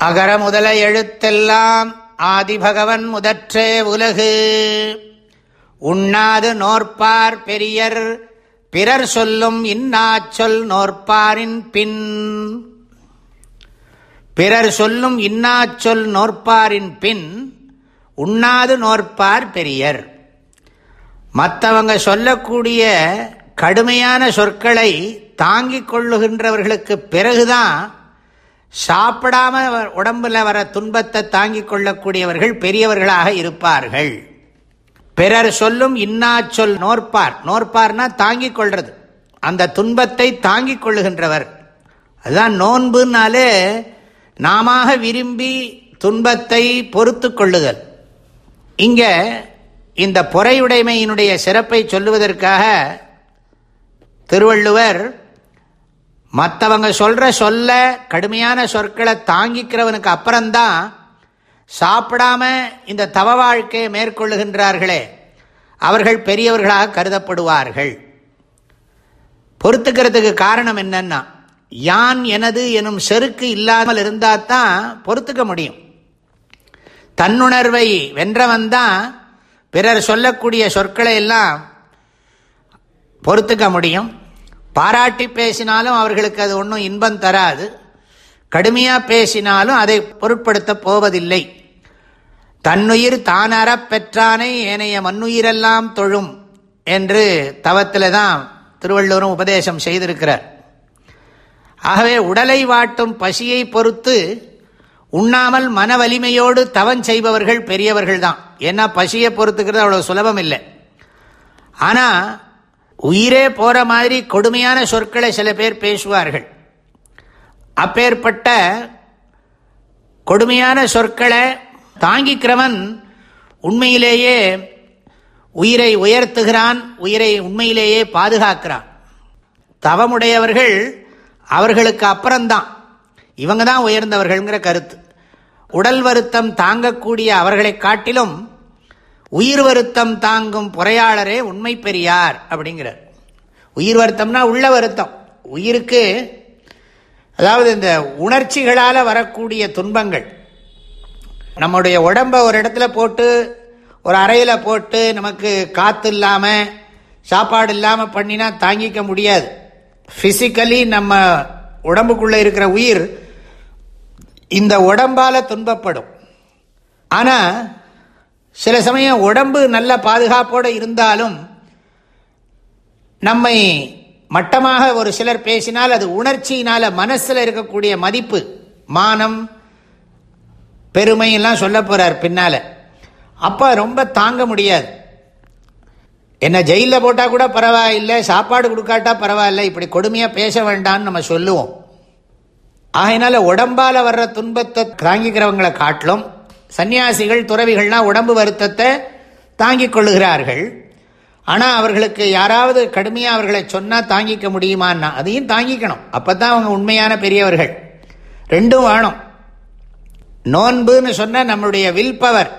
அகர முதல எழுத்தெல்லாம் ஆதிபகவன் முதற்றே உலகு. உண்ணாது நோற்பார் பெரியர் பிறர் சொல்லும் இன்னாச்சொல் நோற்பாரின் பின். பிறர் சொல்லும் இன்னாச்சொல் நோற்பாரின் பின் உண்ணாது நோற்பார் பெரியர். மற்றவங்க சொல்லக்கூடிய கடுமையான சொற்களை தாங்கிக் கொள்ளுகின்றவர்களுக்கு பிறகுதான் சாப்பிடாம உடம்புல வர துன்பத்தை தாங்கிக் கொள்ளக்கூடியவர்கள் பெரியவர்களாக இருப்பார்கள். பிறர் சொல்லும் இன்னா சொல் நோற்பார். நோற்பார்னா தாங்கிக் கொள்றது. அந்த துன்பத்தை தாங்கிக் கொள்ளுகின்றவர். அதுதான் நோன்புனாலே நாம விரும்பி துன்பத்தை பொறுத்து கொள்ளுதல். இங்க இந்த பொறையுடைமையினுடைய சிறப்பை சொல்லுவதற்காக திருவள்ளுவர் மற்றவங்க சொல்ற சொல்ல கடுமையான சொற்களை தாங்கிக்கிறவனுக்கு அப்புறம்தான் சாப்பிடாம இந்த தவ வாழ்க்கையை மேற்கொள்ளுகின்றார்களே. அவர்கள் பெரியவர்களாக கருதப்படுவார்கள். பொறுத்துக்கிறதுக்கு காரணம் என்னன்னா யான் எனது எனும் செருக்கு இல்லாமல் இருந்தால் தான் பொறுத்துக்க முடியும். தன்னுணர்வை வென்றவன் தான் பிறர் சொல்லக்கூடிய சொற்களை எல்லாம் பொறுத்துக்க முடியும். பாராட்டி பேசினாலும் அவர்களுக்கு அது ஒன்றும் இன்பம் தராது. கடுமையாக பேசினாலும் அதை பொருட்படுத்த போவதில்லை. தன்னுயிர் தானற பெற்றானை ஏனைய மண்ணுயிரெல்லாம் தொழும் என்று தவத்தில் தான் திருவள்ளுவரும் உபதேசம் செய்திருக்கிறார். ஆகவே உடலை வாட்டும் பசியை பொறுத்து உண்ணாமல் மன வலிமையோடு தவம் செய்பவர்கள் பெரியவர்கள் தான். ஏன்னா பசியை பொறுத்துக்கிறது அவ்வளோ சுலபம் இல்லை. ஆனால் உயிரே போகிற மாதிரி கொடுமையான சொற்களை சில பேர் பேசுவார்கள். அப்பேற்பட்ட கொடுமையான சொற்களை தாங்கிக்கிறவன் உண்மையிலேயே உயிரை உயர்த்துகிறான் உயிரை உண்மையிலேயே பாதுகாக்கிறான். தவமுடையவர்கள் அவர்களுக்கு அப்புறம்தான். இவங்க தான் உயர்ந்தவர்கள்ங்கிற கருத்து. உடல் வருத்தம் தாங்கக்கூடிய அவர்களை காட்டிலும் உயிர் வருத்தம் தாங்கும் பொறையாளரே உண்மை பெரியார் அப்படிங்கிறார். உயிர் வருத்தம்னா உள்ள வருத்தம். உயிருக்கு அதாவது இந்த உணர்ச்சிகளால் வரக்கூடிய துன்பங்கள். நம்முடைய உடம்பை ஒரு இடத்துல போட்டு ஒரு அறையில் போட்டு நமக்கு காற்று இல்லாமல் சாப்பாடு இல்லாமல் பண்ணினா தாங்கிக்க முடியாது. ஃபிசிக்கலி நம்ம உடம்புக்குள்ளே இருக்கிற உயிர் இந்த உடம்பால் துன்பப்படும். ஆனால் சில சமயம் உடம்பு நல்ல பாதுகாப்போடு இருந்தாலும் நம்மை மட்டமாக ஒரு சிலர் பேசினால் அது உணர்ச்சியினால் மனசில் இருக்கக்கூடிய மதிப்பு மானம் பெருமை எல்லாம் சொல்ல போகிறார் பின்னால். அப்போ ரொம்ப தாங்க முடியாது. என்ன ஜெயிலில் போட்டால் கூட பரவாயில்லை சாப்பாடு கொடுக்காட்டா பரவாயில்ல இப்படி கொடுமையாக பேச வேண்டாம்னு நம்ம சொல்லுவோம். ஆகையினால உடம்பால் வர்ற துன்பத்தை தாங்கிக்கிறவங்களை காட்டிலும் சன்னியாசிகள் துறவிகள்லாம் உடம்பு வருத்தத்தை தாங்கிக் கொள்ளுகிறார்கள். ஆனால் அவர்களுக்கு யாராவது கடுமையாக அவர்களை சொன்னால் தாங்கிக்க முடியுமான்னா அதையும் தாங்கிக்கணும். அப்போ தான் அவங்க உண்மையான பெரியவர்கள். ரெண்டும் வேணும். நோன்புன்னு சொன்னால் நம்மளுடைய வில் பவர்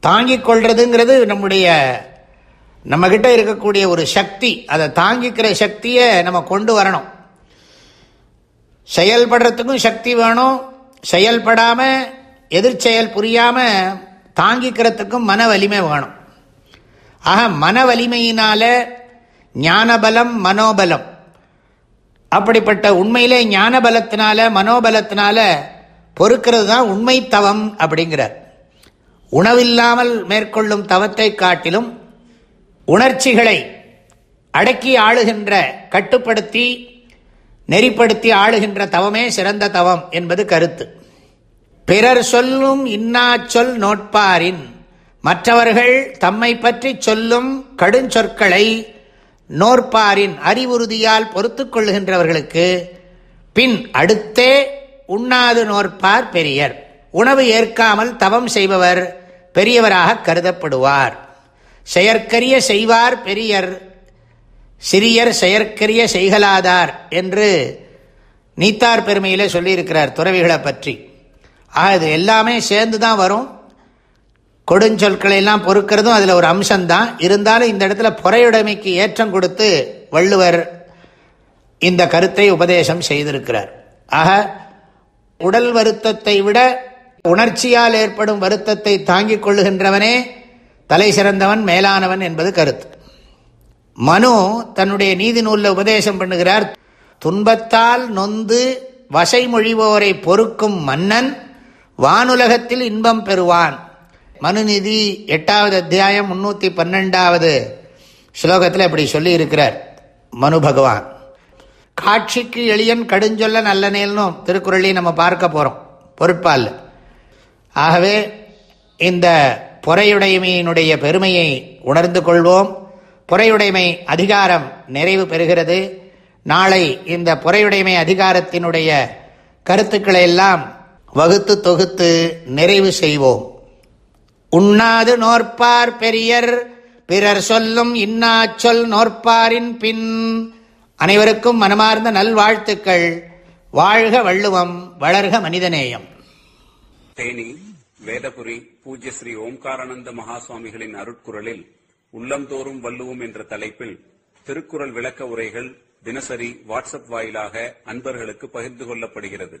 தாங்கிக் கொள்றதுங்கிறது நம்முடைய நம்மக்கிட்ட இருக்கக்கூடிய ஒரு சக்தி. அதை தாங்கிக்கிற சக்தியை நம்ம கொண்டு வரணும். செயல்படுறதுக்கும் சக்தி வேணும். செயல்படாமல் எதிர்ச்செயல் புரியாமல் தாங்கிக்கிறதுக்கும் மன வலிமை வேணும். ஆக மன வலிமையினால ஞானபலம் மனோபலம். அப்படிப்பட்ட உண்மையிலே ஞானபலத்தினால மனோபலத்தினால பொறுக்கிறது தான் உண்மை தவம் அப்படிங்கிறார். உணவில்லாமல் மேற்கொள்ளும் தவத்தை காட்டிலும் உணர்ச்சிகளை அடக்கி ஆளுகின்ற கட்டுப்படுத்தி நெறிப்படுத்தி ஆளுகின்ற தவமே சிறந்த தவம் என்பது கருத்து. பிறர் சொல்லும் இன்னா சொல் நோட்பாரின். மற்றவர்கள் தம்மை பற்றி சொல்லும் கடுஞ்சொற்களை நோற்பாரின் அறிவுறுதியால் பொறுத்து கொள்ளுகின்றவர்களுக்கு பின் அடுத்தே உண்ணாது நோற்பார் பெரியர். உணவு ஏற்காமல் தவம் செய்பவர் பெரியவராக கருதப்படுவார். செயற்கரிய செய்வார் பெரியர் சிறியர் செயற்கரிய செய்கலாதார் என்று நீத்தார் பெருமையிலே சொல்லியிருக்கிறார் துறவிகளை பற்றி. ஆக இது எல்லாமே சேர்ந்து தான் வரும். கொடுஞ்சொற்களை எல்லாம் பொறுக்கிறதும் அதில் ஒரு அம்சம்தான். இருந்தாலும் இந்த இடத்துல பொறையுடைமைக்கு ஏற்றம் கொடுத்து வள்ளுவர் இந்த கருத்தை உபதேசம் செய்திருக்கிறார். ஆக உடல் வருத்தத்தை விட உணர்ச்சியால் ஏற்படும் வருத்தத்தை தாங்கிக் கொள்ளுகின்றவனே தலை சிறந்தவன் மேலானவன் என்பது கருத்து. மனு தன்னுடைய நீதி நூலில் உபதேசம் பண்ணுகிறார். துன்பத்தால் நொந்து வசைமொழிவோரை பொறுக்கும் மன்னன் வானுலகத்தில் இன்பம் பெறுவான். மனுநிதி எட்டாவது அத்தியாயம் முன்னூற்றி பன்னெண்டாவது ஸ்லோகத்தில் இப்படி சொல்லி இருக்கிறார் மனு பகவான். காட்சிக்கு எளியன் கடுஞ்சொல்ல நல்லனேல்னும் திருக்குறளையும் நம்ம பார்க்க போகிறோம் பொருட்பால் ஆகவே இந்த பொறையுடைமையினுடைய பெருமையை உணர்ந்து கொள்வோம். பொறையுடைமை அதிகாரம் நிறைவு பெறுகிறது. நாளை இந்த பொறையுடைமை அதிகாரத்தினுடைய கருத்துக்களை எல்லாம் வகுத்து தொகுத்து நிறைவு செய்வோம். உண்ணாது நோற்பார் பெரியர் பிறர் சொல்லும் இன்னாச்சொல் நோற்பாரின் பின். அனைவருக்கும் மனமார்ந்த நல்வாழ்த்துக்கள். வாழ்க வள்ளுவம் வளர்க மனிதநேயம். தேனி வேதபுரி பூஜ்ய ஸ்ரீ ஓம்காரானந்த மகாசுவாமிகளின் அருட்குரலில் உள்ளந்தோறும் வள்ளுவோம் என்ற தலைப்பில் திருக்குறள் விளக்க உரைகள் தினசரி வாட்ஸ்அப் வாயிலாக அன்பர்களுக்கு பகிர்ந்து கொள்ளப்படுகிறது.